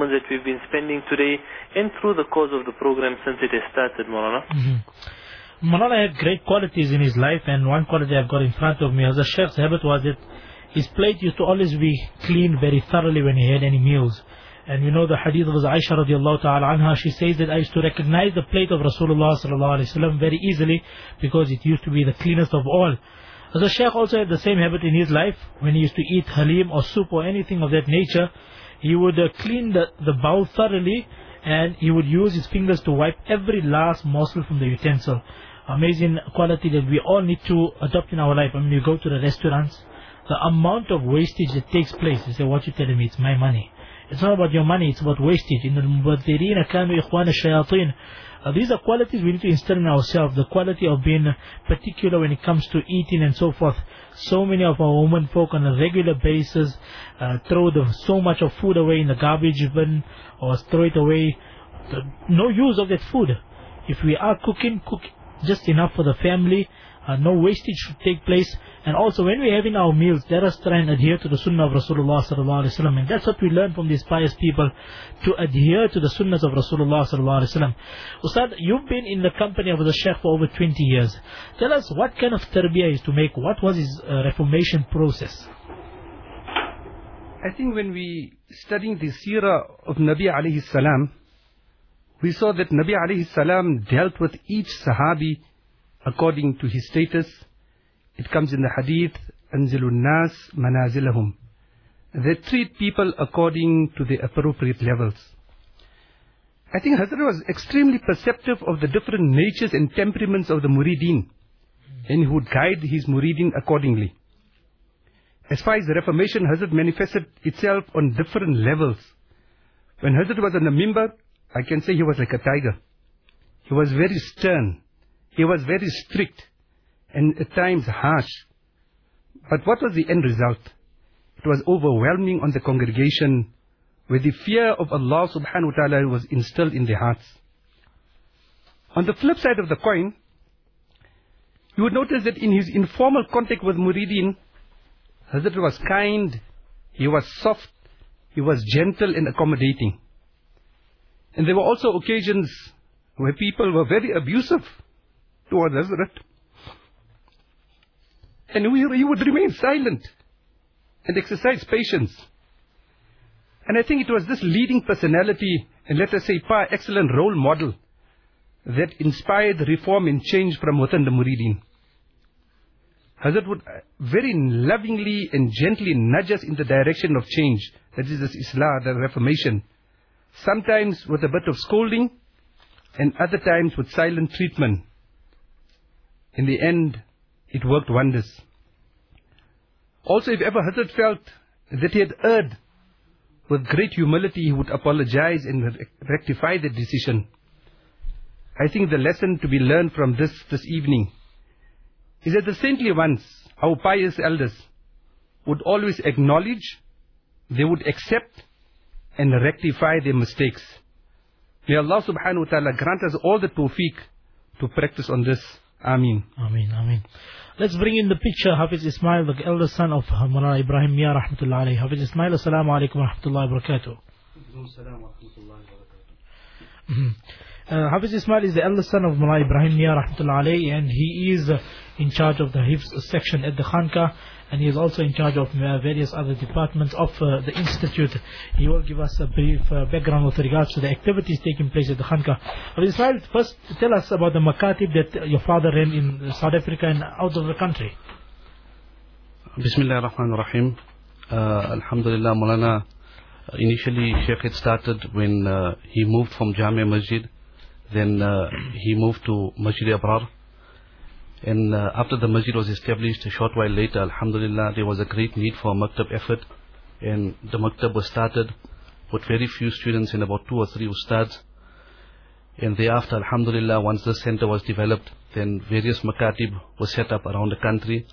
moments that we've been spending today and through the course of the program since it has started, Maulana. Mm-hmm. Maulana had great qualities in his life, and one quality I've got in front of me as a chef's habit was that his plate used to always be cleaned very thoroughly when he had any meals. And you know the hadith of Aisha radiallahu ta'ala anha, she says that I used to recognize the plate of Rasulullah sallallahu alayhi wasallam very easily because it used to be the cleanest of all. The Shaykh also had the same habit in his life. When he used to eat halim or soup or anything of that nature, he would uh, clean the, the bowl thoroughly and he would use his fingers to wipe every last morsel from the utensil. Amazing quality that we all need to adopt in our life. I mean, you go to the restaurants, the amount of wastage that takes place. You say, what you telling me? It's my money. It's not about your money, it's about wastage. In the كانوا إخوان الشياطين uh, these are qualities we need to instill in ourselves. The quality of being particular when it comes to eating and so forth. So many of our women folk on a regular basis uh, throw the, so much of food away in the garbage bin or throw it away. The, no use of that food. If we are cooking, cook just enough for the family. Uh, no wastage should take place. And also when we're having our meals, let us try and adhere to the sunnah of Rasulullah sallallahu alaihi wasallam. And that's what we learn from these pious people, to adhere to the sunnahs of Rasulullah sallallahu alaihi wasallam. Ustad, you've been in the company of the Sheikh for over 20 years. Tell us what kind of tarbiyah is to make, what was his uh, reformation process? I think when we studying the seerah of Nabi alayhi salam, we saw that Nabi alayhi salam dealt with each sahabi according to his status, it comes in the hadith, Anzilun Nas Manazilahum. They treat people according to the appropriate levels. I think Hazrat was extremely perceptive of the different natures and temperaments of the muridin, and he would guide his muridin accordingly. As far as the Reformation, Hazrat manifested itself on different levels. When Hazrat was on the mimbar, I can say he was like a tiger. He was very stern. He was very strict and at times harsh. But what was the end result? It was overwhelming on the congregation where the fear of Allah subhanahu wa ta'ala was instilled in their hearts. On the flip side of the coin, you would notice that in his informal contact with Muridin, Hazrat was kind, he was soft, he was gentle and accommodating. And there were also occasions where people were very abusive towards Hazrat. And we, he would remain silent and exercise patience. And I think it was this leading personality, and let us say par excellent role model, that inspired reform and change from within the Muridin. Hazrat would uh, very lovingly and gently nudge us in the direction of change, that is this Islah, the Reformation. Sometimes with a bit of scolding, and other times with silent treatment. In the end, it worked wonders. Also, if ever Hazrat felt that he had erred, with great humility he would apologize and rectify the decision. I think the lesson to be learned from this this evening is that the saintly ones, our pious elders, would always acknowledge, they would accept and rectify their mistakes. May Allah subhanahu wa ta'ala grant us all the tawfiq to practice on this. Ameen. Ameen, Ameen. Let's bring in the picture Hafiz Ismail, the eldest son of Mullah Ibrahim Mia rahmatullah alayhi. Hafiz Ismail, assalamu alaikum wa rahmatullahi wa barakatuh. Mm-hmm. Uh, Hafiz Ismail is the eldest son of Mullah Ibrahim Mia rahmatullah alayhi and he is uh, in charge of the Hifz section at the Khanka and he is also in charge of uh, various other departments of uh, the institute. He will give us a brief uh, background with regards to the activities taking place at the Khanka. Ismail, first tell us about the makatib that your father ran in South Africa and out of the country. Bismillah ar-Rahman ar-Rahim. Uh, Alhamdulillah, Mulana. Initially, Sheikh had started when uh, he moved from Jamia Masjid. Then uh, he moved to Masjid Abrar and uh, after the masjid was established, a short while later, alhamdulillah, there was a great need for a maktab effort. And the maktab was started with very few students and about two or three ustads. And thereafter, alhamdulillah, once the center was developed, then various makatib were set up around the country.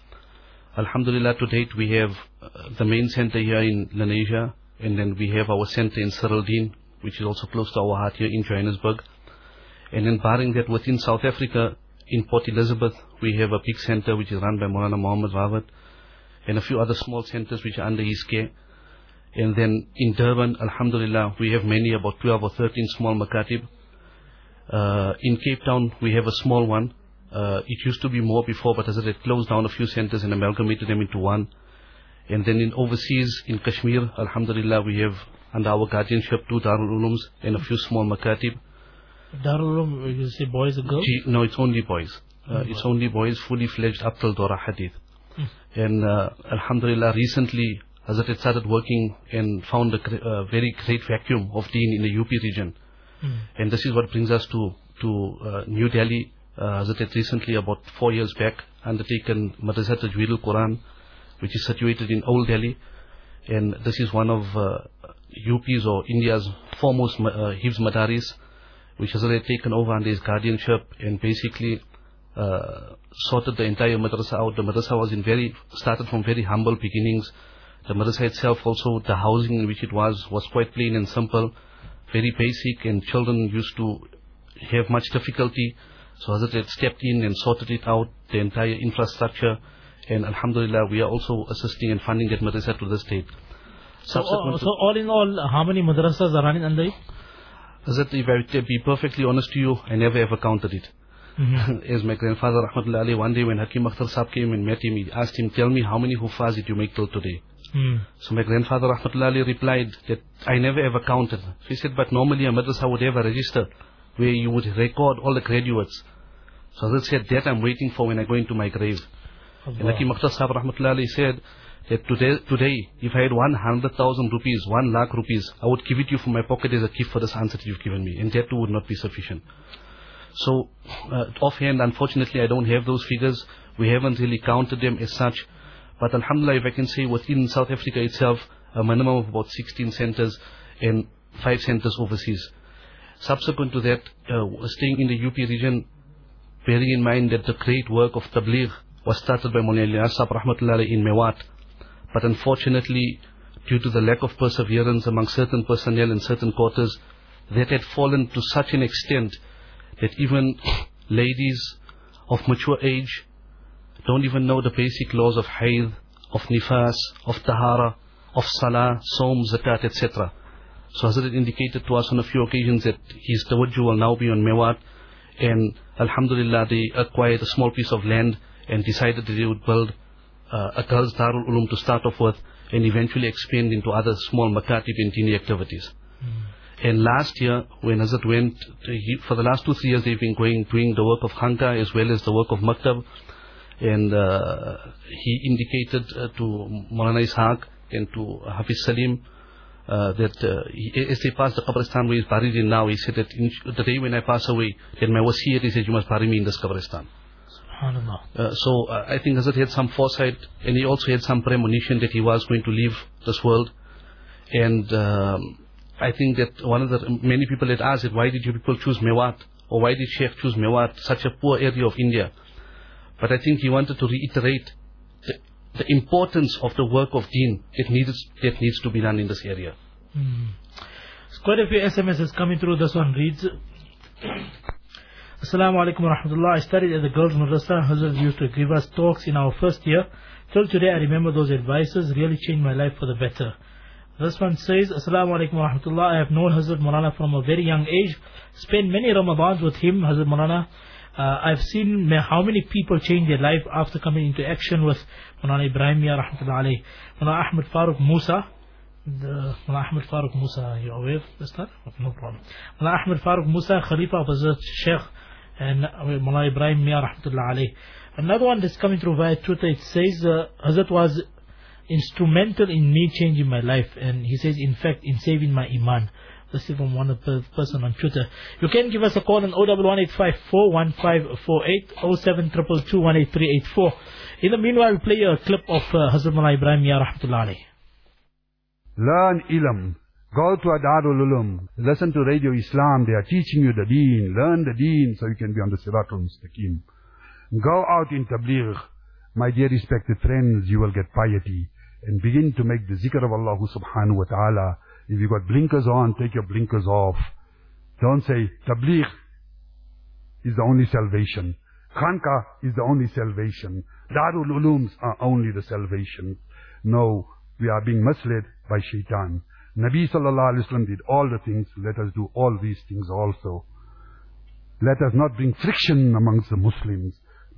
Alhamdulillah, to date we have uh, the main center here in Lenasia, and then we have our center in Seraldine, which is also close to our heart here in Johannesburg. And then barring that, within South Africa, in Port Elizabeth, we have a big center which is run by Maulana Muhammad Rawat and a few other small centers which are under his care. And then in Durban, Alhamdulillah, we have many, about 12 or 13 small makatib. Uh, in Cape Town, we have a small one. Uh, it used to be more before, but as it closed down a few centers and amalgamated them into one. And then in overseas, in Kashmir, Alhamdulillah, we have under our guardianship two Darul Ulums and a few small makatib. Darul you say boys and girls? No, it's only boys. Uh, it's only boys, fully fledged up till Dora Hadith. And uh, Alhamdulillah, recently Hazrat started working and found a uh, very great vacuum of deen in the UP region. And this is what brings us to, to uh, New Delhi. Uh, Hazrat recently, about four years back, undertaken Madrasat Tajweed al-Quran, which is situated in Old Delhi. And this is one of uh, UP's or India's foremost uh, Hifz Madaris, which Hazrat had taken over under his guardianship and basically uh, sorted the entire madrasa out. The madrasa was in very, started from very humble beginnings. The madrasa itself also, the housing in which it was, was quite plain and simple, very basic and children used to have much difficulty. So Hazrat had stepped in and sorted it out, the entire infrastructure. And Alhamdulillah, we are also assisting and funding that madrasa to this date. So, all- so all in all, how many madrasas are running under it? Hazrat, if I to be perfectly honest to you, I never ever counted it. As my grandfather, Rahmatullah Ali, one day when Hakim Akhtar Saab came and met him, he asked him, tell me how many hufaz did you make till today? Hmm. So my grandfather, Rahmatullah Ali, replied that I never ever counted. He said, but normally a madrasa would have a register where you would record all the graduates. So Hazrat said, that I'm waiting for when I go into my grave. And Hakim Akhtar Saab, Rahmatullah Ali, said that today, today, if I had 100,000 rupees, 1 lakh rupees, I would give it you from my pocket as a gift for this answer that you've given me. And that too would not be sufficient. So, uh, offhand, unfortunately, I don't have those figures. We haven't really counted them as such. But Alhamdulillah, if I can say within South Africa itself, a minimum of about 16 centers and 5 centers overseas. Subsequent to that, uh, staying in the UP region, bearing in mind that the great work of Tabligh was started by Mullah Rahmatullah in Mewat. But unfortunately, due to the lack of perseverance among certain personnel in certain quarters, that had fallen to such an extent that even ladies of mature age don't even know the basic laws of haid, of nifas, of tahara, of salah, som, zakat, etc. So Hazrat indicated to us on a few occasions that his tawajjuh will now be on Mewat and Alhamdulillah they acquired a small piece of land and decided that they would build uh, a girls Darul Ulum to start off with and eventually expand into other small makatib and dini activities. And last year, when Hazrat went, he, for the last two, three years, they've been going, doing the work of Khanka as well as the work of Maktab. And uh, he indicated uh, to Maulana Ishaq and to Hafiz Salim uh, that uh, he, as they passed the Qabristan where he's buried in now, he said that in, the day when I pass away, then my wasiyat is that you must bury me in this Qabristan. SubhanAllah. Uh, so uh, I think Hazrat had some foresight and he also had some premonition that he was going to leave this world. And um, I think that one of the many people had asked why did you people choose Mewat or why did Sheikh choose Mewat, such a poor area of India? But I think he wanted to reiterate the, the importance of the work of Deen that needs that needs to be done in this area. There's quite a few SMSs coming through. This one reads. Assalamu alaikum wa rahmatullah. I studied at the girls' madrasa. Hazrat used to give us talks in our first year. Till today, I remember those advices. Really changed my life for the better. This one says, Assalamu alaikum wa rahmatullah. I have known Hazrat Marana from a very young age. Spent many Ramadans with him, Hazrat Marana. Uh, I've seen how many people change their life after coming into action with Mulana Ibrahim Mia Rahmatullah alayh. Ahmed Farooq Musa. The Mullah Ahmed Farooq Musa, you aware this time? No problem. Mullah Ahmed Farooq Musa, Khalifa of Hazrat Sheikh and Mullah Ibrahim Mia Rahmatullah. Another one that's coming through via Twitter, it says uh, Hazrat was instrumental in me changing my life and he says in fact in saving my iman. This is from one person on Twitter. You can give us a call on 01185415548 07222183884. In the meanwhile, we'll play a clip of uh, Hazrat Mullah Ibrahim Mia Rahmatullah. Learn ilm. Go to a Darul Ulum. Listen to Radio Islam. They are teaching you the deen. Learn the deen so you can be on the Siratul Mustaqim. Go out in Tabligh. My dear respected friends, you will get piety. And begin to make the zikr of Allah subhanahu wa ta'ala. If you got blinkers on, take your blinkers off. Don't say, Tabligh is the only salvation. Khanka is the only salvation. Darul Ulums are only the salvation. No, we are being misled by shaitan. Nabi sallallahu alayhi wa did all the things, let us do all these things also. Let us not bring friction amongst the Muslims.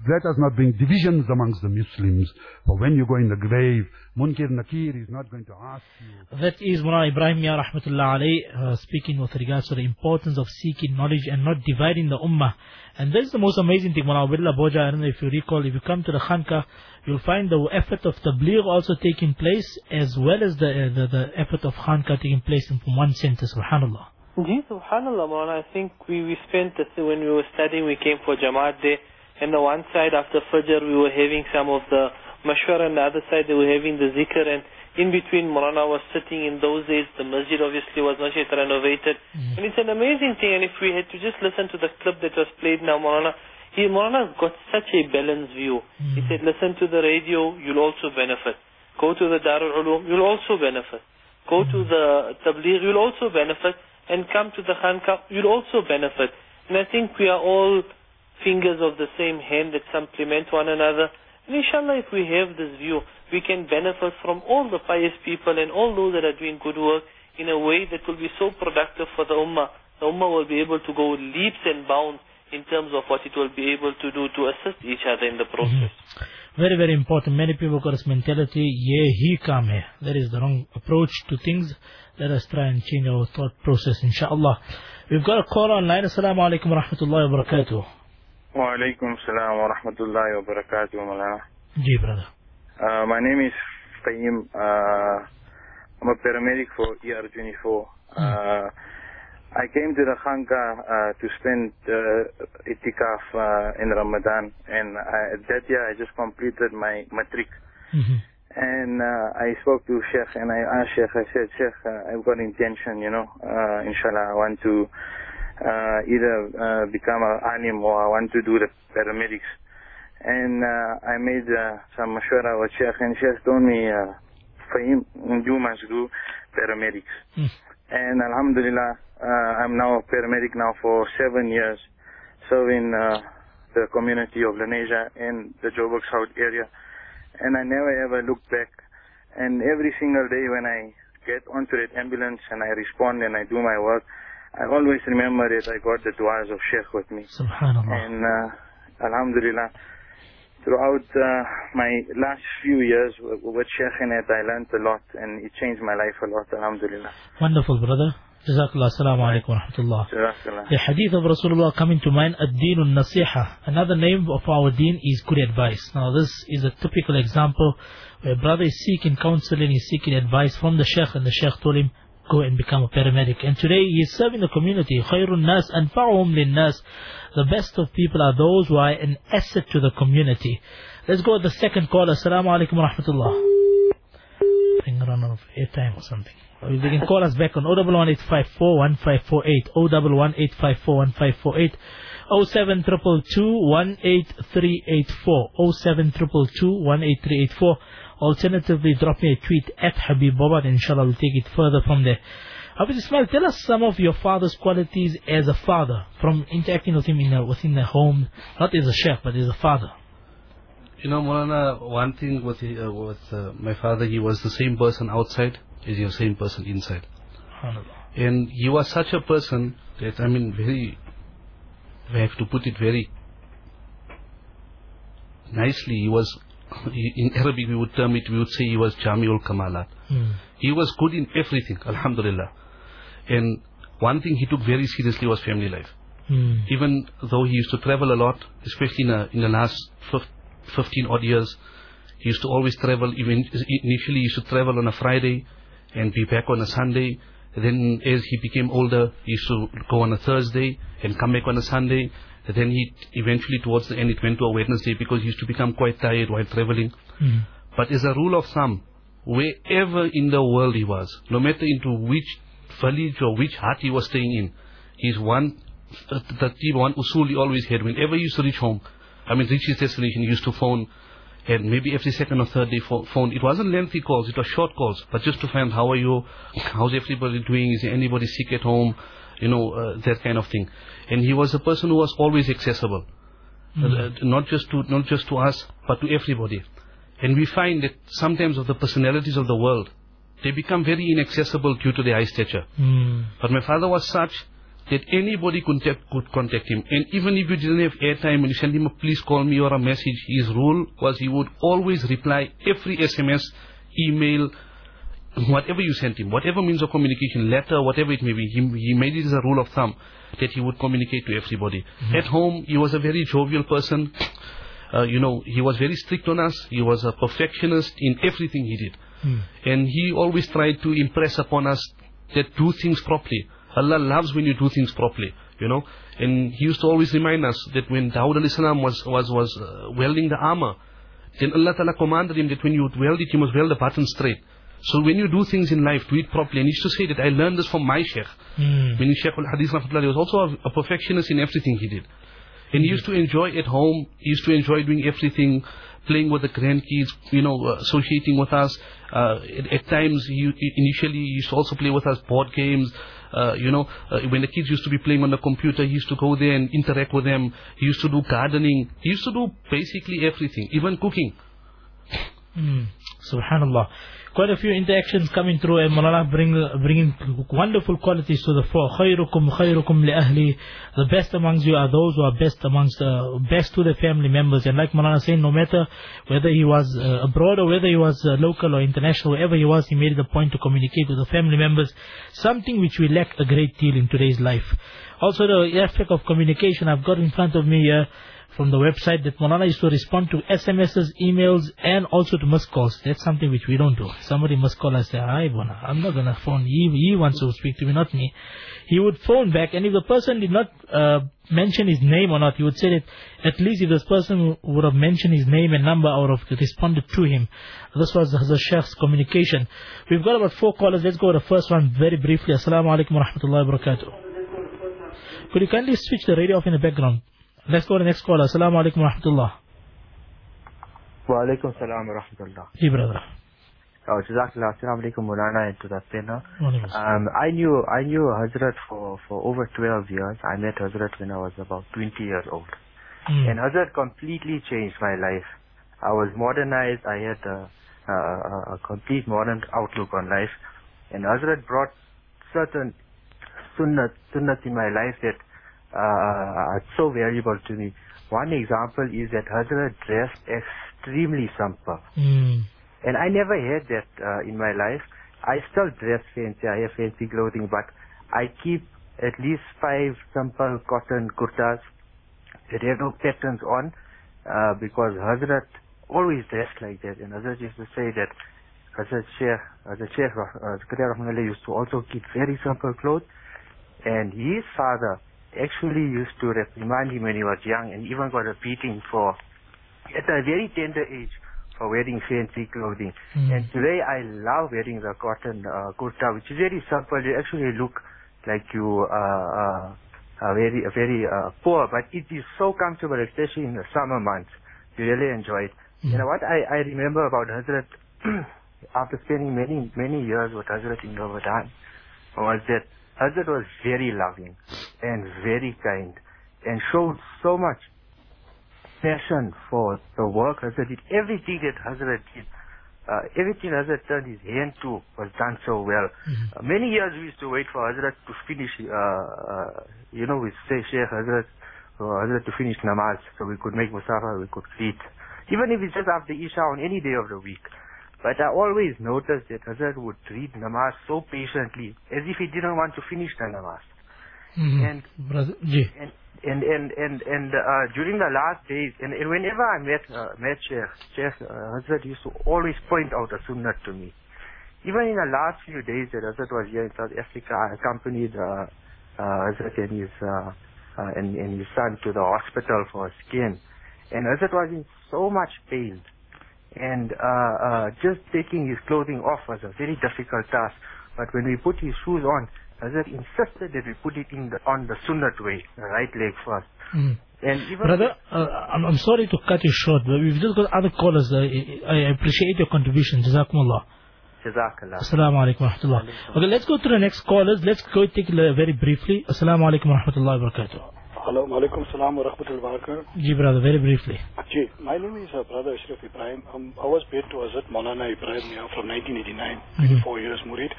Let us not bring divisions amongst the Muslims. For when you go in the grave, Munkir Nakir is not going to ask you. That is Mullah Ibrahim Mia Rahmatullah alayh, uh, speaking with regards to the importance of seeking knowledge and not dividing the ummah. And that's the most amazing thing, Mullah Abdullah Boja, I don't know if you recall, if you come to the Khanka, you'll find the effort of tabligh also taking place, as well as the, uh, the, the effort of Khanka taking place in from one center, subhanAllah. Gee, subhanAllah, Maulana. I think we, we spent, the, when we were studying, we came for Jamaat Day. And the one side after Fajr, we were having some of the mashwara, and the other side, they were having the zikr. And in between, Maulana was sitting in those days. The masjid obviously was not yet renovated. Mm. And it's an amazing thing. And if we had to just listen to the clip that was played now, Maulana, he, Maulana got such a balanced view. Mm. He said, listen to the radio, you'll also benefit. Go to the Darul Ulum, you'll also benefit. Go to mm. the Tabligh, you'll also benefit. And come to the Khanka, you'll also benefit. And I think we are all fingers of the same hand that supplement one another. And inshallah, if we have this view, we can benefit from all the pious people and all those that are doing good work in a way that will be so productive for the ummah. The ummah will be able to go leaps and bounds in terms of what it will be able to do to assist each other in the mhm. process. Very, very important. Many people got this mentality, yeah, he come here. That is the wrong approach to things. Let us try and change our thought process, inshallah. We've got a call online. Assalamu alaikum wa rahmatullahi wa barakatuh. Wa salam wa rahmatullahi wa barakatuh, Malana. Ji, brother. Uh, my name is Qayyim. Uh, I'm a paramedic for ER24. Uh, I came to the Khanka uh, to spend uh, itikaf uh, in Ramadan, and I, that year I just completed my matric. Mhm. And uh, I spoke to Sheikh, and I asked Sheikh, I said, Sheikh, uh, I've got intention, you know, uh, inshallah, I want to uh, either uh, become an alim or I want to do the paramedics. And uh, I made uh, some mashwara with Sheikh, and Sheikh told me, uh, Fahim, you must do paramedics. Mm. And Alhamdulillah, uh, I'm now a paramedic now for seven years, serving uh, the community of Lenasia and the Joburg South area. And I never ever look back. And every single day when I get onto that ambulance and I respond and I do my work, I always remember that I got the du'as of Sheikh with me. Subhanallah. And uh, Alhamdulillah, throughout uh, my last few years with, Sheikh in it, I learned a lot and it changed my life a lot. Alhamdulillah. Wonderful, brother. Jazakallah. Assalamu alaikum wa rahmatullah. The hadith of Rasulullah coming to mind, ad-deen nasiha Another name of our deen is good advice. Now this is a typical example where brother is seeking counseling, he's seeking advice from the sheikh and the sheikh told him, go and become a paramedic. And today he is serving the community. Khairun nas anfa'uhum lin nas. The best of people are those who are an asset to the community. Let's go to the second call. Assalamu alaikum wa rahmatullah. I think run out of airtime or something. You can call us back on 011 1548 011 07222 Alternatively, drop me a tweet at Habib Baba and inshallah we'll take it further from there. Habib Ismail, tell us some of your father's qualities as a father, from interacting with him in a, within the home, not as a chef, but as a father. You know, Molana, one thing with, uh, with uh, my father, he was the same person outside as the same person inside. And he was such a person that, I mean, very, we have to put it very nicely. He was, in Arabic we would term it, we would say he was Jamiul Kamalat. Hmm. He was good in everything, Alhamdulillah. And one thing he took very seriously was family life. Hmm. Even though he used to travel a lot, especially in, a, in the last 15 odd years, he used to always travel. Even initially, he used to travel on a Friday and be back on a Sunday. Then, as he became older, he used to go on a Thursday and come back on a Sunday. Then he eventually, towards the end, it went to a Wednesday because he used to become quite tired while traveling. Hmm. But as a rule of thumb, wherever in the world he was, no matter into which village or which hut he was staying in, his one, the one usul he always had, whenever he used to reach home, I mean reach his destination, he used to phone, and maybe every second or third day phone. It wasn't lengthy calls, it was short calls, but just to find how are you, how's everybody doing, is anybody sick at home, you know, uh, that kind of thing. And he was a person who was always accessible. Uh, not just to not just to us, but to everybody. And we find that sometimes of the personalities of the world, they become very inaccessible due to their high stature. Mm. But my father was such that anybody could, contact- could contact him. And even if you didn't have airtime and you send him a please call me or a message, his rule was he would always reply every SMS, email, whatever you sent him, whatever means of communication, letter, whatever it may be, he, he made it as a rule of thumb that he would communicate to everybody. At home, he was a very jovial person. Uh, you know, he was very strict on us. He was a perfectionist in everything he did. And he always tried to impress upon us that do things properly. Allah loves when you do things properly, you know. And he used to always remind us that when Dawud alayhi salam was, was, was uh, welding the armor, then Allah Ta'ala commanded him that when you weld it, you must weld the button straight. So when you do things in life, do it properly. And he used to say that I learned this from my sheikh. Mm. Meaning Sheikh al-Hadith he was also a, a perfectionist in everything he did. And he used to enjoy at home, he used to enjoy doing everything, playing with the grandkids, you know, uh, associating with us. Uh, at, at times, he initially he used to also play with us board games. Uh, you know, uh, when the kids used to be playing on the computer, he used to go there and interact with them. He used to do gardening. He used to do basically everything, even cooking. Mm. Subhanallah quite a few interactions coming through and Maulana bring, bringing wonderful qualities to the fore. خيركم خيركم لأهلي The best amongst you are those who are best amongst, uh, best to the family members. And like Maulana said, no matter whether he was uh, abroad or whether he was uh, local or international, wherever he was, he made it a point to communicate with the family members, something which we lack a great deal in today's life. Also the aspect of communication I've got in front of me here, uh, from the website that Molana used to respond to SMSs, emails, and also to missed calls. That's something which we don't do. Somebody must call us say, Hi, Bona, I'm not going to phone. He, he wants to speak to me, not me. He would phone back, and if the person did not uh, mention his name or not, he would say that at least if this person would have mentioned his name and number, I would have responded to him. This was the Sheikh's communication. We've got about four callers. Let's go to the first one very briefly. Assalamu alaikum wa rahmatullahi wa barakatuh. Could you kindly switch the radio off in the background? Let's go to the next caller. Assalamu alaikum wa rahmatullah. Wa alaikum salam wa rahmatullah. Hey, brother. Oh, Jazakallah. Assalamu alaikum Mulana and to the. Um, I knew, I knew Hazrat for, for over 12 years. I met Hazrat when I was about 20 years old. Mm. And Hazrat completely changed my life. I was modernized. I had a, a, a, a complete modern outlook on life. And Hazrat brought certain sunnat, sunnat in my life that uh, are so valuable to me. One example is that Hazrat dressed extremely simple. Mm. And I never had that uh, in my life. I still dress fancy. I have fancy clothing, but I keep at least five simple cotton kurtas that have no patterns on uh, because Hazrat always dressed like that. And Hazrat used to say that Hazrat Sheikh, Hazrat Sheikh uh, used to also keep very simple clothes. And his father actually used to remind him when he was young and even got a beating for, at a very tender age, for wearing fancy clothing. Mm. And today I love wearing the cotton uh, kurta, which is very simple. You actually look like you uh, uh, very, very uh, poor, but it is so comfortable, especially in the summer months. You really enjoy it. Mm. You know what I, I remember about Hazrat, after spending many, many years with Hazrat in Ramadan, was that Hazrat was very loving and very kind and showed so much passion for the work Hazrat did. Everything that Hazrat did, uh, everything Hazrat turned his hand to was done so well. Uh, many years we used to wait for Hazrat to finish, uh, uh, you know, we say Sheikh Hazrat, for Hazrat to finish namaz so we could make musafa, we could eat. Even if it's just after Isha on any day of the week. But I always noticed that Hazrat would read namaz so patiently, as if he didn't want to finish the namaz. Mhm. And Brother, Ji. and and and and, and uh, during the last days, and, and whenever I met uh, met Sheikh, Sheikh uh, Hazrat used to always point out a sunnah to me. Even in the last few days that Hazrat was here in South Africa, I accompanied uh, uh, Hazrat and his uh, uh, and, and his son to the hospital for a scan, and Hazrat was in so much pain. And uh, uh, just taking his clothing off was a very difficult task. But when we put his shoes on, Hazrat insisted that we put it in the, on the sunnat way, the right leg first. Mm. And even Brother, uh, I'm, I'm sorry to cut you short, but we've just got other callers. Uh, I appreciate your contribution. Jazakumullah. Jazakallah. Assalamu alaikum wa rahmatullah. Okay, let's go to the next callers. Let's go take it very briefly. Assalamu alaikum wa rahmatullahi wa barakatuh. Hello, Malaikum Salam wa barakatuh. Ji, brother, very briefly. Ji, my name is uh, Brother Ashraf Ibrahim. Um, I was paid to Hazrat Maulana Ibrahim Mia from 1989, Mhm. four years Murid.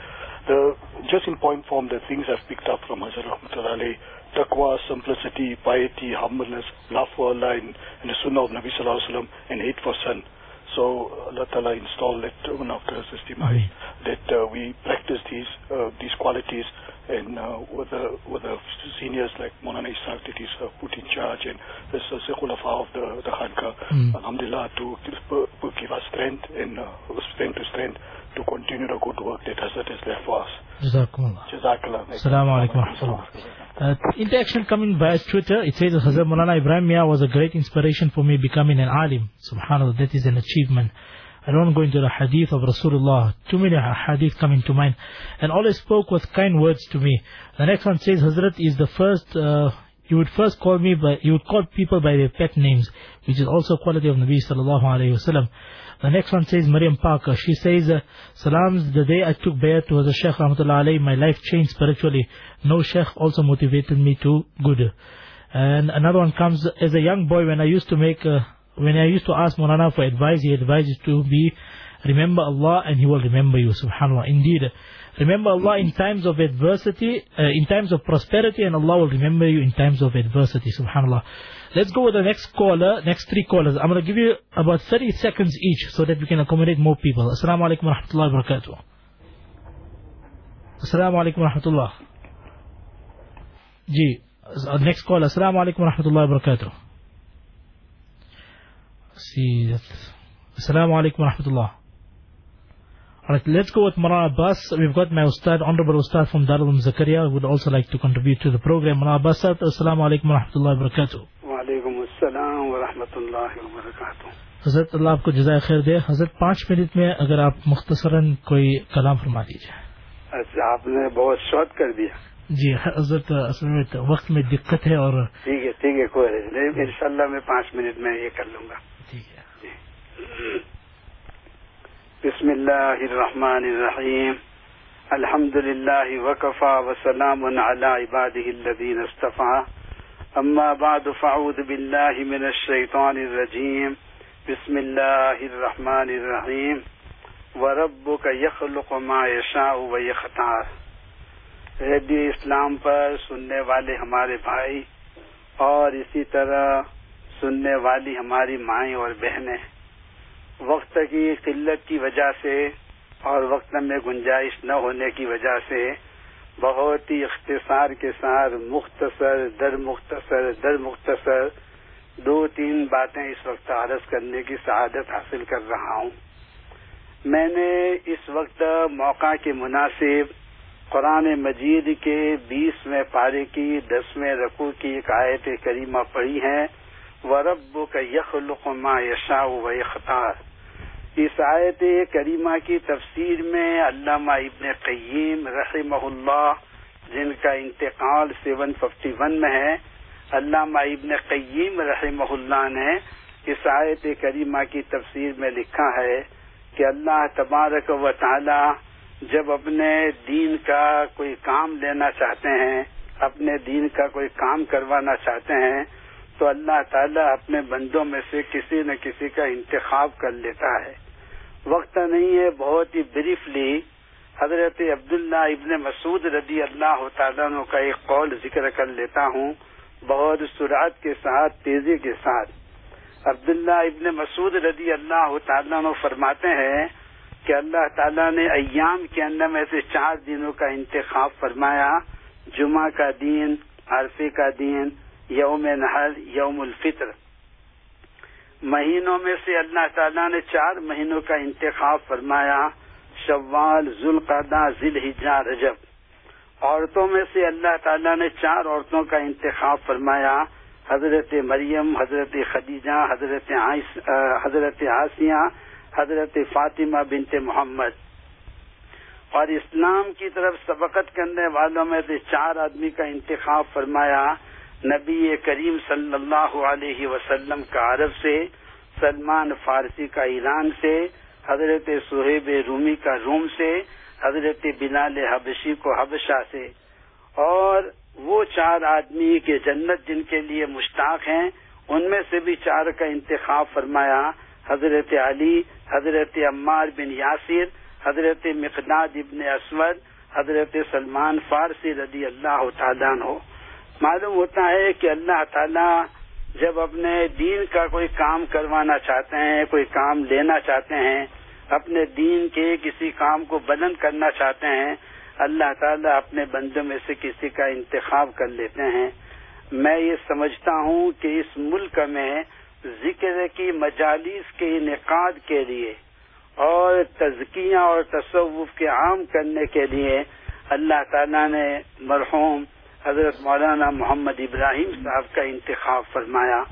The, just in point form, the things I've picked up from Hazrat Rahmatullah alayhi, taqwa, simplicity, piety, humbleness, love for Allah and, and the sunnah of Nabi Sallallahu Alaihi Wasallam and hate for sin. So Allah Ta'ala installed that one after system that uh, we practice these uh, these qualities and uh, with the with the seniors like Maulana Ishaq that is uh, put in charge and the uh, Khulafa of the the Khanka, Mm. Alhamdulillah to give, give us strength and uh, strength to strength to continue the good work that Hazrat has left for us. Jazakumullah. Jazakallah. Assalamu alaikum. Uh, interaction coming via Twitter, it says Hazrat Mulana Ibrahim Mia was a great inspiration for me becoming an alim. Subhanallah, that is an achievement. I don't go into the hadith of Rasulullah. Too many hadith coming to mind. And always spoke with kind words to me. The next one says Hazrat is the first, uh, you would first call me by, you would call people by their pet names, which is also a quality of Nabi sallallahu alayhi wasallam. The next one says Maryam Parker. She says, uh, Salams, the day I took bayat to Hazrat Shaykh Rahmatullah my life changed spiritually. No Shaykh also motivated me to good. And another one comes, as a young boy, when I used to make, uh, when I used to ask Monana for advice, he advises to be, remember Allah and He will remember you, subhanAllah. Indeed, remember Allah in times of adversity, uh, in times of prosperity, and Allah will remember you in times of adversity, subhanAllah. Let's go with the next caller, next three callers. I'm going to give you about 30 seconds each so that we can accommodate more people. Assalamu alaikum wa rahmatullahi wa barakatuh. Assalamu alaikum wa rahmatullah. Ji, uh, next caller. Assalamu alaikum wa rahmatullahi wa barakatuh. See, Assalamu alaikum wa rahmatullah. Alright, let's go with Mara Abbas. We've got my Ustad, Honorable Ustad from Darul Zakaria, who would also like to contribute to the program. Mara Abbas, Assalamu alaikum wa rahmatullahi wa barakatuh. Wa alaikum wa rahmatullahi wa barakatuh. حضرت اللہ آپ کو جزائے خیر دے حضرت پانچ minute میں اگر آپ مختصراً کوئی کلام فرما دیجیے آپ نے بہت شارٹ کر دیا جی حضرت اصل میں وقت میں دقت ہے اور ٹھیک ہے ٹھیک ہے کوئی ان شاء اللہ میں پانچ منٹ میں یہ کر لوں گا ٹھیک ہے بسم اللہ الرحمن الرحیم۔ الحمد للہ وقفا وسلام على عباده الذين اصطفى اما بعد فاعوذ بالله من الشیطان الرجیم۔ بسم اللہ الرحمن الرحیم۔ وربك يخلق ما يشاء ويختار ریڈیو اسلام پر سننے والے ہمارے بھائی اور اسی طرح سننے والی ہماری مائیں اور بہنیں۔ وقت کی قلت کی وجہ سے اور وقت میں گنجائش نہ ہونے کی وجہ سے بہت ہی اختصار کے ساتھ مختصر، در مختصر در مختصر دو تین باتیں اس وقت عرض کرنے کی سعادت حاصل کر رہا ہوں۔ میں نے اس وقت موقع کے مناسب قرآن مجید کے بیسویں پارے کی دسویں رقو کی ایک آیت کریمہ پڑھی ہے۔ ورب کا یخ لقمہ یشا و اختار اس آیت کریمہ کی تفسیر میں علامہ ابن قیم رحمہ اللہ، جن کا انتقال سیون ففٹی ون میں ہے، علامہ ابن قیم رحمہ اللہ نے اس آیت کریمہ کی تفسیر میں لکھا ہے کہ اللہ تبارک و تعالی جب اپنے دین کا کوئی کام لینا چاہتے ہیں، اپنے دین کا کوئی کام کروانا چاہتے ہیں تو اللہ تعالیٰ اپنے بندوں میں سے کسی نہ کسی کا انتخاب کر لیتا ہے۔ وقت نہیں ہے، بہت ہی بریفلی حضرت عبداللہ ابن مسعود رضی اللہ تعالیٰ کا ایک قول ذکر کر لیتا ہوں، بہت سرعت کے ساتھ، تیزی کے ساتھ۔ عبداللہ ابن مسعود رضی اللہ تعالیٰ فرماتے ہیں کہ اللہ تعالیٰ نے ایام کے اندر میں سے چار دنوں کا انتخاب فرمایا۔ جمعہ کا دین عرفی کا دین یوم نحر یوم الفطر۔ مہینوں میں سے اللہ تعالیٰ نے چار مہینوں کا انتخاب فرمایا، شوال ذوال ذیل ہجا رجب۔ عورتوں میں سے اللہ تعالیٰ نے چار عورتوں کا انتخاب فرمایا، حضرت مریم، حضرت خدیجہ، حضرت حضرت آسیہ حضرت فاطمہ بنت محمد۔ اور اسلام کی طرف سبقت کرنے والوں میں سے چار آدمی کا انتخاب فرمایا نبی کریم صلی اللہ علیہ وسلم کا عرب سے، سلمان فارسی کا ایران سے، حضرت صہیب رومی کا روم سے، حضرت بلال حبشی کو حبشہ سے۔ اور وہ چار آدمی کے جنت جن کے لیے مشتاق ہیں، ان میں سے بھی چار کا انتخاب فرمایا، حضرت علی، حضرت عمار بن یاسر، حضرت مقداد ابن اسود، حضرت سلمان فارسی رضی اللہ تعالیٰ ہو معلوم ہوتا ہے کہ اللہ تعالیٰ جب اپنے دین کا کوئی کام کروانا چاہتے ہیں، کوئی کام لینا چاہتے ہیں، اپنے دین کے کسی کام کو بلند کرنا چاہتے ہیں، اللہ تعالیٰ اپنے بندوں میں سے کسی کا انتخاب کر لیتے ہیں۔ میں یہ سمجھتا ہوں کہ اس ملک میں ذکر کی مجالس کے انعقاد کے لیے اور تزکیہ اور تصوف کے عام کرنے کے لیے اللہ تعالیٰ نے مرحوم حضرت مولانا محمد ابراہیم صاحب کا انتخاب فرمایا۔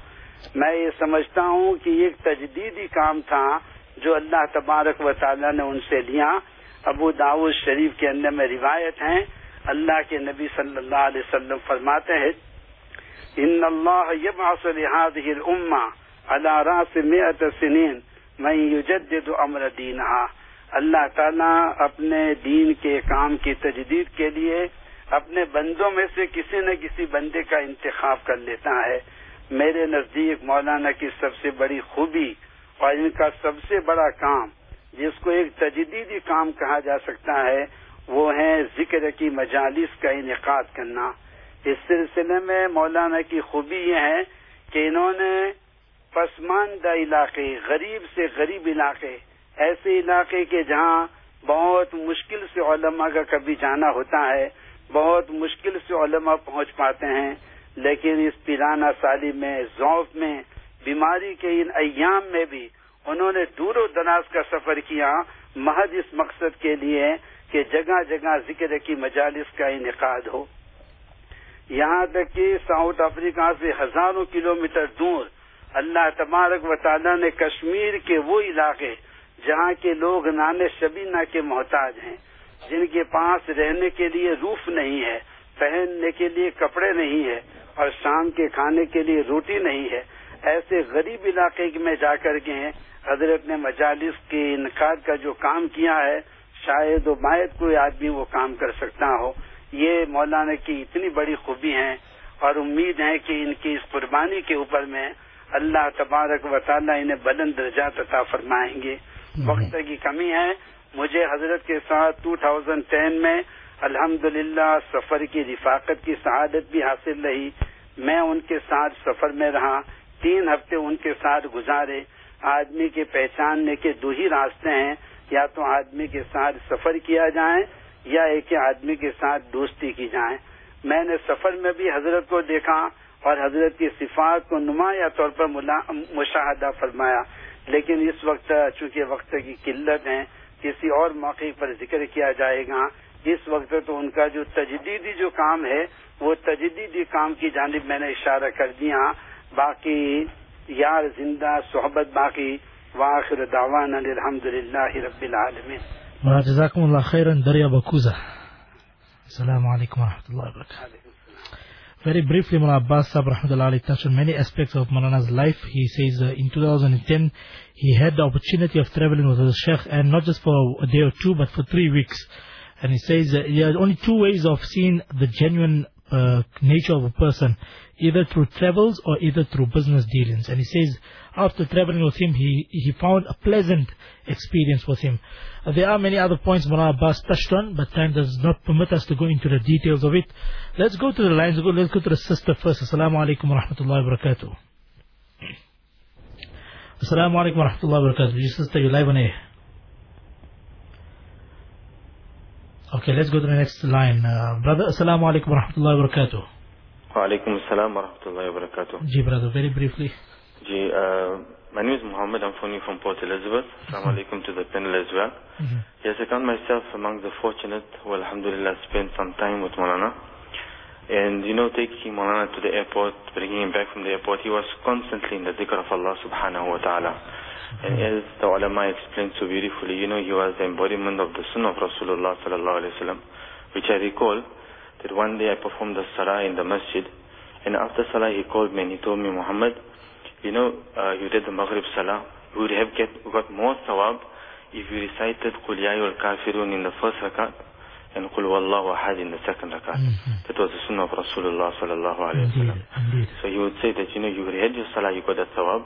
میں یہ سمجھتا ہوں کہ ایک تجدیدی کام تھا جو اللہ تبارک و تعالیٰ نے ان سے لیا۔ ابو داود شریف کے اندر میں روایت ہیں۔ اللہ کے نبی صلی اللہ علیہ وسلم فرماتے ہیں، ان اللہ يبعث لهذه الامه على راس 100 سنين من امر دينها اللہ تعالیٰ اپنے دین کے کام کی تجدید کے لیے اپنے بندوں میں سے کسی نہ کسی بندے کا انتخاب کر لیتا ہے۔ میرے نزدیک مولانا کی سب سے بڑی خوبی اور ان کا سب سے بڑا کام، جس کو ایک تجدیدی کام کہا جا سکتا ہے، وہ ہے ذکر کی مجالس کا انعقاد کرنا۔ اس سلسلے میں مولانا کی خوبی یہ ہے کہ انہوں نے پسماندہ علاقے، غریب سے غریب علاقے، ایسے علاقے کے جہاں بہت مشکل سے علماء کا کبھی جانا ہوتا ہے۔ بہت مشکل سے علماء پہنچ پاتے ہیں، لیکن اس پیرانہ سالی میں ذوف میں، بیماری کے ان ایام میں بھی انہوں نے دور و دراز کا سفر کیا۔ محض اس مقصد کے لیے کہ جگہ جگہ ذکر کی مجالس کا انعقاد ہو۔ یہاں تک کہ ساؤتھ افریقہ سے ہزاروں کلومیٹر دور اللہ تبارک و تعالیٰ نے کشمیر کے وہ علاقے جہاں کے لوگ نان شبینہ کے محتاج ہیں۔ جن کے پاس رہنے کے لیے روف نہیں ہے پہننے کے لیے کپڑے نہیں ہے اور شام کے کھانے کے لیے روٹی نہیں ہے ایسے غریب علاقے میں جا کر کے حضرت نے مجالس کے انکار کا جو کام کیا ہے شاید و مایت کوئی آدمی وہ کام کر سکتا ہو۔ یہ مولانا کی اتنی بڑی خوبی ہیں اور امید ہے کہ ان کی اس قربانی کے اوپر میں اللہ تبارک و تعالیٰ انہیں بلند درجات عطا فرمائیں گے۔ وقت کی کمی ہے مجھے حضرت کے ساتھ 2010 میں الحمدللہ سفر کی رفاقت کی سعادت بھی حاصل رہی۔ میں ان کے ساتھ سفر میں رہا۔ تین ہفتے ان کے ساتھ گزارے۔ آدمی کے پہچاننے کے دو ہی راستے ہیں۔ یا تو آدمی کے ساتھ سفر کیا جائے یا ایک آدمی کے ساتھ دوستی کی جائیں میں نے سفر میں بھی حضرت کو دیکھا اور حضرت کی صفات کو نمایاں طور پر مشاہدہ فرمایا۔ لیکن اس وقت چونکہ وقت کی قلت ہے کسی اور موقع پر ذکر کیا جائے گا۔ اس وقت تو ان کا جو تجدیدی جو کام ہے، وہ تجدیدی کام کی جانب میں نے اشارہ کر دیا۔ باقی یار زندہ صحبت باقی۔ واخر دعوانا الحمد للہ رب العالمین۔ جزاکم اللہ خیرن، دریا بکوزہ۔ السلام علیکم ورحمۃ اللہ وبرکاتہ۔ Very briefly, Mullah Abbas Sahib rahmatullahi touched on many aspects of Maulana's life. He says uh, in 2010 he had the opportunity of traveling with his Sheikh and not just for a day or two but for three weeks. And he says uh, there are only two ways of seeing the genuine uh, nature of a person, either through travels or either through business dealings. And he says after traveling with him, he, he found a pleasant experience with him. Uh, there are many other points Mullah Abbas touched on, but time does not permit us to go into the details of it. Let's go to the lines. Let's go to the sister first. Assalamu alaikum wa rahmatullahi wa barakatuh. Assalamu alaikum wa rahmatullahi wa barakatuh. Your sister, you live on air. Okay, let's go to the next line. Uh, brother, Assalamu alaikum wa rahmatullahi wa barakatuh. Assalam wa rahmatullahi wa barakatuh. Ji, brother, very briefly. Ji, uh, my name is Muhammad. I'm phoning from Port Elizabeth. Assalamu alaikum to the panel as well. Mhm. Yes, I count myself among the fortunate who, alhamdulillah, spent some time with Malana. And, you know, taking Malana to the airport, bringing him back from the airport, he was constantly in the dhikr of Allah subhanahu wa ta'ala. And as the ulama explained so beautifully, you know, he was the embodiment of the sunnah of Rasulullah sallallahu alayhi wa sallam, which I recall that one day I performed the salah in the masjid, and after salah he called me and he told me, Muhammad, you know, uh, you did the Maghrib salah, you would have get, got more thawab if you recited Qul Ya Kafirun in the first rakat and Qul Wallahu Ahad in the second rakat. That was the sunnah of Rasulullah sallallahu alayhi wa sallam. So he would say that, you know, you read your salah, you got the thawab.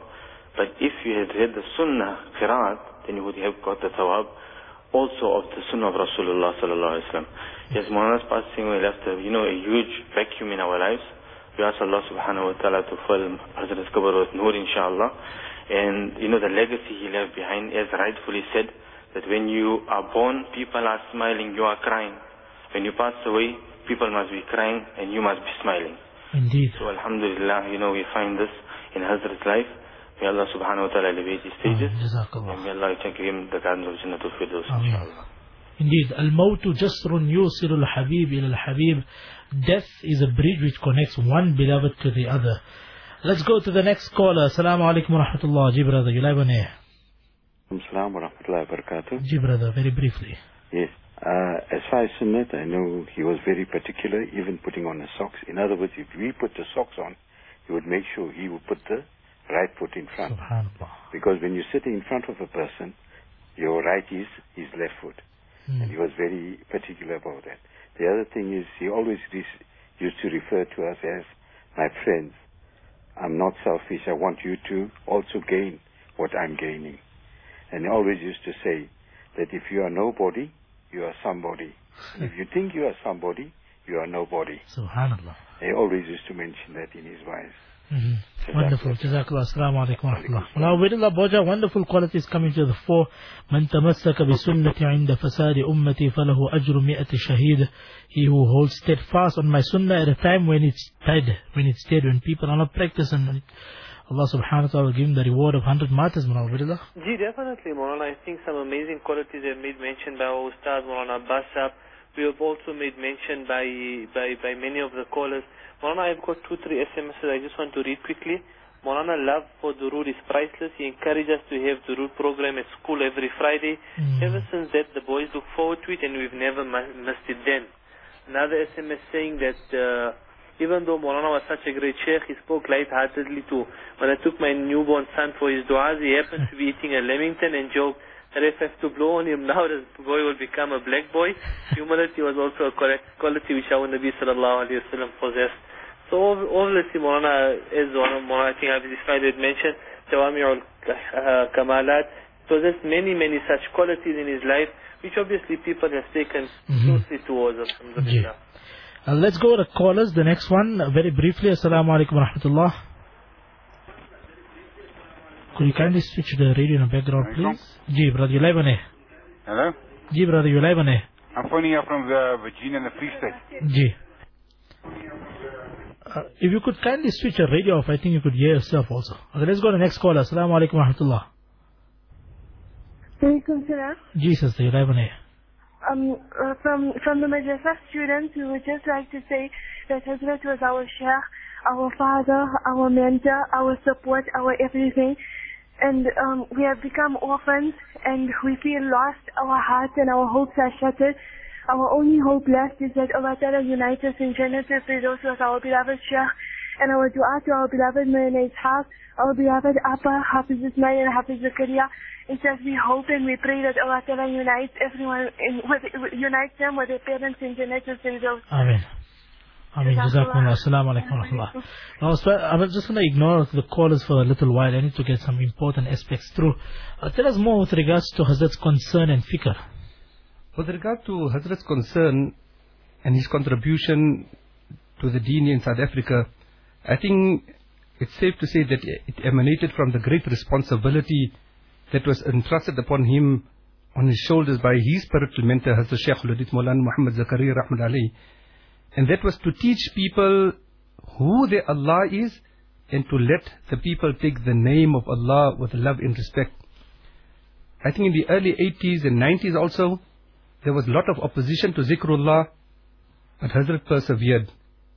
But if you had read the sunnah, qiraat, then you would have got the thawab also of the sunnah of Rasulullah sallallahu alayhi wa sallam. Yes, Mawlana's passing away left a, you know, a huge vacuum in our lives. We ask Allah subhanahu wa ta'ala to fill Hazrat Qabr with nur inshallah. And, you know, the legacy he left behind, as rightfully said, that when you are born, people are smiling, you are crying. When you pass away, people must be crying and you must be smiling. Indeed. So alhamdulillah, you know, we find this in Hazrat's life. May Allah subhanahu wa ta'ala elevate his stages. Jazakallah. And may Allah take him the gardens of Jannatul Firdaus, inshallah. Indeed, al-mawtu jasrun al-habib ilal habib. Death is a bridge which connects one beloved to the other. Let's go to the next caller. Assalamu alaikum wa rahmatullah. Ji you live on air. Assalamu rahmatullahi wa barakatuh. Very briefly. Yes. Uh, as far as Sunnat, I know he was very particular, even putting on the socks. In other words, if we put the socks on, he would make sure he would put the right foot in front. Because when you sit in front of a person, your right is his left foot. And he hmm. was very particular about that. The other thing is he always re- used to refer to us as my friends. I'm not selfish. I want you to also gain what I'm gaining. And he always used to say that if you are nobody, you are somebody. if you think you are somebody, you are nobody. Subhanallah. He always used to mention that in his wives. Mm-hmm. Wonderful. Jazakallah. Assalamu alaikum wa rahmatullah. Well, Boja, wonderful qualities coming to the fore. من تمسك بسنة عند فساد أمتي فله أجر مئة شهيد. He who holds steadfast on my sunnah at a time when it's dead, when it's dead, when people are not practicing Allah subhanahu wa ta'ala will give him the reward of 100 martyrs, Maulana Abdullah. Yeah, definitely, Maulana. I think some amazing qualities have made mentioned by our Ustaz, Maulana Basab. We have also made mention by, by, by many of the callers. Maulana, I've got two, three SMSs I just want to read quickly. Maulana, love for Durud is priceless. He encouraged us to have Durud program at school every Friday. Ever since that, the boys look forward to it and we've never missed it then. Another SMS saying that uh, even though Maulana was such a great sheikh, he spoke light-heartedly too. When I took my newborn son for his du'as, he happened to be eating a lamington and joked that if I have to blow on him now, this boy will become a black boy. Humility was also a correct quality which our Nabi sallallahu alayhi wa sallam possessed. So ob- obviously Maulana is one of Maulana, I think Hafiz Ismail had mentioned, Jawami'ul uh, Kamalat, possessed many, many such qualities in his life, which obviously people have taken closely towards us. Alhamdulillah. Uh, let's go to callers. The next one, uh, very briefly. Assalamu alaikum wa rahmatullah. Could you kindly switch the radio in the background, please? Ji, brother, you live on air. Hello? Ji, brother, you live on air. I'm phoning you from the Virginia and the Free State. Ji. Uh, if you could kindly switch your radio off, I think you could hear yourself also. Okay, let's go to the next caller. Assalamu alaikum wa rahmatullah. Alaikum salam. Ji, sister, you live on air. Um, uh, from from the madrasa students, we would just like to say that Hazrat was our sheikh, our father, our mentor, our support, our everything. And um, we have become orphans and we feel lost. Our hearts and our hopes are shattered. Our only hope left is that Allah Ta'ala unite us in Jannah Firdaus with our beloved Sheikh and our dua to our beloved Maulana Ishaq, our beloved Appa, Hafiz Ismail and Hafiz Zakaria. It's as we hope and we pray that Allah Ta'ala unites everyone, in, with, unites them with their parents in Jannah Firdaus. Amen. Amen. Jazakumullah. Assalamu alaikum wa rahmatullah. I was just going to ignore the callers for a little while. I need to get some important aspects through. Uh, tell us more with regards to Hazrat's concern and fikr. With regard to Hazrat's concern and his contribution to the deen in South Africa, I think it's safe to say that it emanated from the great responsibility that was entrusted upon him on his shoulders by his spiritual mentor, Hazrat Sheikh Ludit Maulana Muhammad Zakaria Rahmat Ali. And that was to teach people who their Allah is and to let the people take the name of Allah with love and respect. I think in the early 80s and 90s also, there was a lot of opposition to Zikrullah, but Hazrat persevered.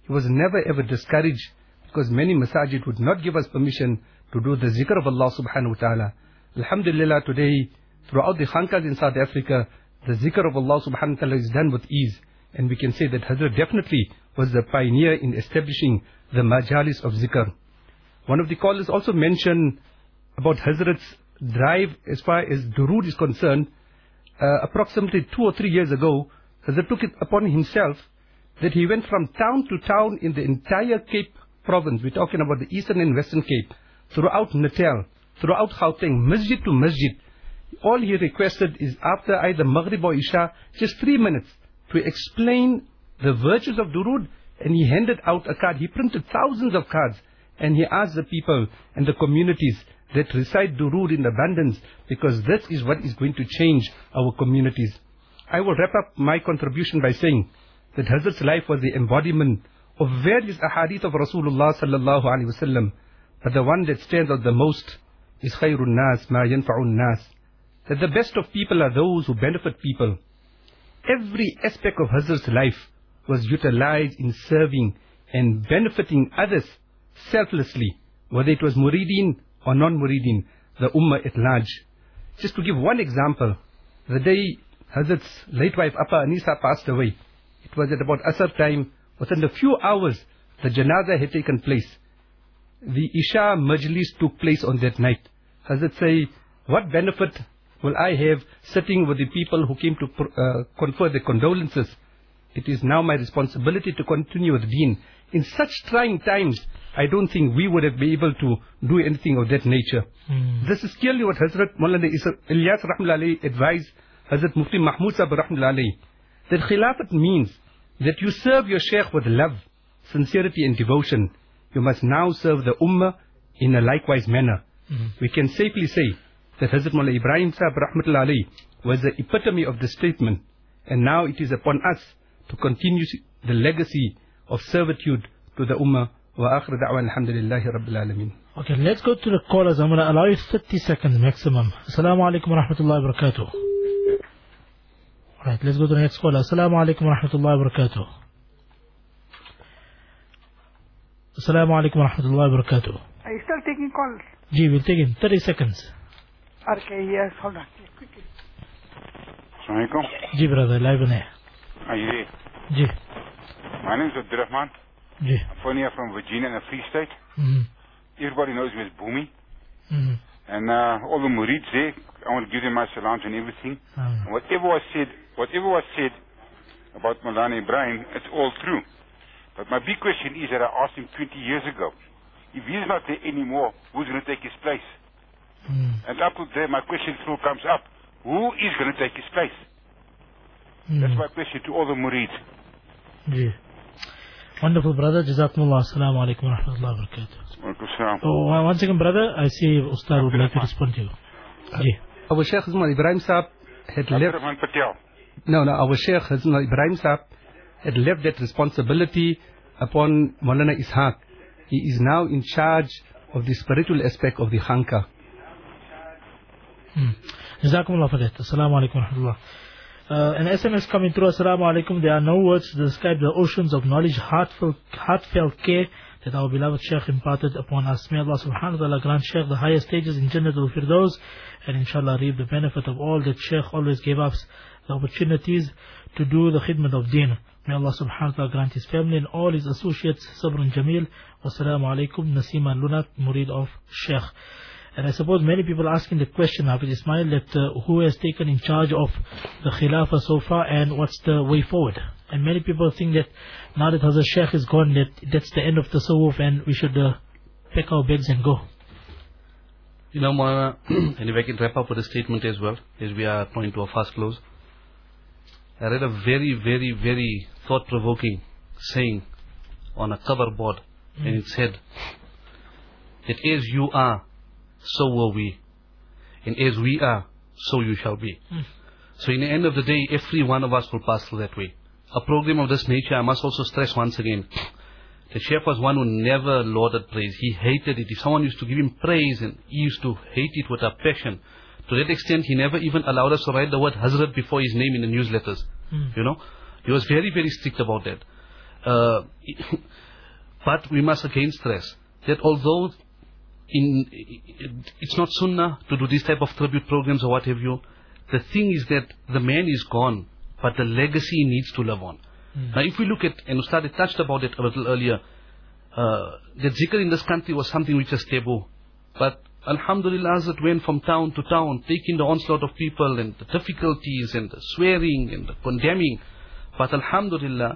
He was never ever discouraged because many masajid would not give us permission to do the zikr of Allah subhanahu wa ta'ala. Alhamdulillah today, throughout the khankas in South Africa, the zikr of Allah subhanahu wa ta'ala is done with ease. And we can say that Hazrat definitely was the pioneer in establishing the majalis of zikr. One of the callers also mentioned about Hazrat's drive as far as Durood is concerned. Uh, approximately two or three years ago, Hazrat took it upon himself that he went from town to town in the entire Cape province. We're talking about the eastern and western Cape, throughout Natal, throughout Gauteng, masjid to masjid. All he requested is after either Maghrib or Isha, just three minutes to explain the virtues of Durud and he handed out a card. He printed thousands of cards and he asked the people and the communities that recite Durud in abundance because this is what is going to change our communities. I will wrap up my contribution by saying that Hazrat's life was the embodiment of various ahadith of Rasulullah sallallahu alaihi wasallam. But the one that stands out the most is khairun nas ma yanfa'un nas. That the best of people are those who benefit people. Every aspect of Hazrat's life was utilized in serving and benefiting others selflessly, whether it was muridin or non-muridin, the ummah at large. Just to give one example, the day Hazrat's late wife Appa Anisa passed away, it was at about Asr time, within a few hours, the janaza had taken place. The Isha Majlis took place on that night. Hazrat say, what benefit will I have sitting with the people who came to uh, confer their condolences? It is now my responsibility to continue with deen. In such trying times, I don't think we would have been able to do anything of that nature. Mm. This is clearly what Hazrat Maulana Ilyas Rahmullah advised Hazrat Mufti Mahmud Sahib Rahmullah that Khilafat means that you serve your Shaykh with love, sincerity and devotion. You must now serve the Ummah in a likewise manner. Mm. We can safely say that Hazrat Mullah Ibrahim Sahib Rahmatullah was the epitome of the statement and now it is upon us to continue the legacy of servitude to the Ummah. وآخر دعوانا الحمد لله رب العالمين. Okay, let's go to the callers. I'm going to allow you 30 seconds maximum. Assalamu alaikum wa rahmatullahi wa barakatuh. Alright, let's go to the next caller. Assalamu alaikum wa rahmatullahi wa barakatuh. Assalamu alaikum wa rahmatullahi wa barakatuh. Are you still taking calls? Gee, we'll take in 30 seconds. Okay, yes, hold on. Assalamu alaikum. Gee, brother, live in air. Are you there? Gee, My name is Abdurrahman. Gee. I'm phoning from Virginia in the Free State. Mm-hmm. Everybody knows me as Bhumi. Mm-hmm. And uh, all the murids there, I want to give them my salams and everything. And whatever was said, whatever was said about Maulana Ibrahim, it's all true. But my big question is that I asked him 20 years ago, if he's not there anymore, who's going to take his place? And up to there, my question still comes up. Who is going to take his place? That's my question to all the murids. Gee. Wonderful, brother. Jazakumullah. Assalamu alaikum wa rahmatullahi wa barakatuh. Walaikum salam. Oh, one one second, brother. I see Ustad would like to respond to you. Gee. Our Sheikh Hazrat Ibrahim Sahib had left. No, no, our Sheikh Hazrat Ibrahim Sahib had left that responsibility upon Maulana Ishaq. He is now in charge of the spiritual aspect of the Khanka. Hmm. Jazakumullah for that. Assalamu alaikum wa rahmatullah. Uh, an SMS coming through. Assalamu alaikum. There are no words to describe the oceans of knowledge, heartfelt, heartfelt care that our beloved Shaykh imparted upon us. May Allah subhanahu wa ta'ala grant Shaykh the highest stages in Jannatul Firdaus and inshallah reap the benefit of all that Shaykh always gave us the opportunities to do the khidmat of deen. May Allah subhanahu wa ta'ala grant his family and all his associates sabr and jameel. Wassalamu alaikum. Nasima Lunat, Murid of Shaykh. And I suppose many people asking the question, Hafiz Ismail, that uh, who has taken in charge of the Khilafah so far and what's the way forward? And many people think that now that Hazrat Sheikh is gone, that that's the end of the Sawuf and we should uh, pack our bags and go. You know, and if I can wrap up with a statement as well, as we are going to a fast close. I read a very, very, very thought-provoking saying on a cover board, and it said that as you are, so will we, and as we are, so you shall be. So in the end of the day, every one of us will pass through that way. A program of this nature, I must also stress once again, the chef was one who never lauded praise. He hated it. If someone used to give him praise, and he used to hate it with a passion. To that extent, he never even allowed us to write the word Hazrat before his name in the newsletters. You know, he was very, very strict about that. Uh, but we must again stress that although in it's not sunnah to do these type of tribute programs or what have you, the thing is that the man is gone, but the legacy needs to live on. Now, if we look at, and Ustad touched about it a little earlier, uh, that zikr in this country was something which is taboo. But Alhamdulillah, as it went from town to town, taking the onslaught of people and the difficulties and the swearing and the condemning, But Alhamdulillah,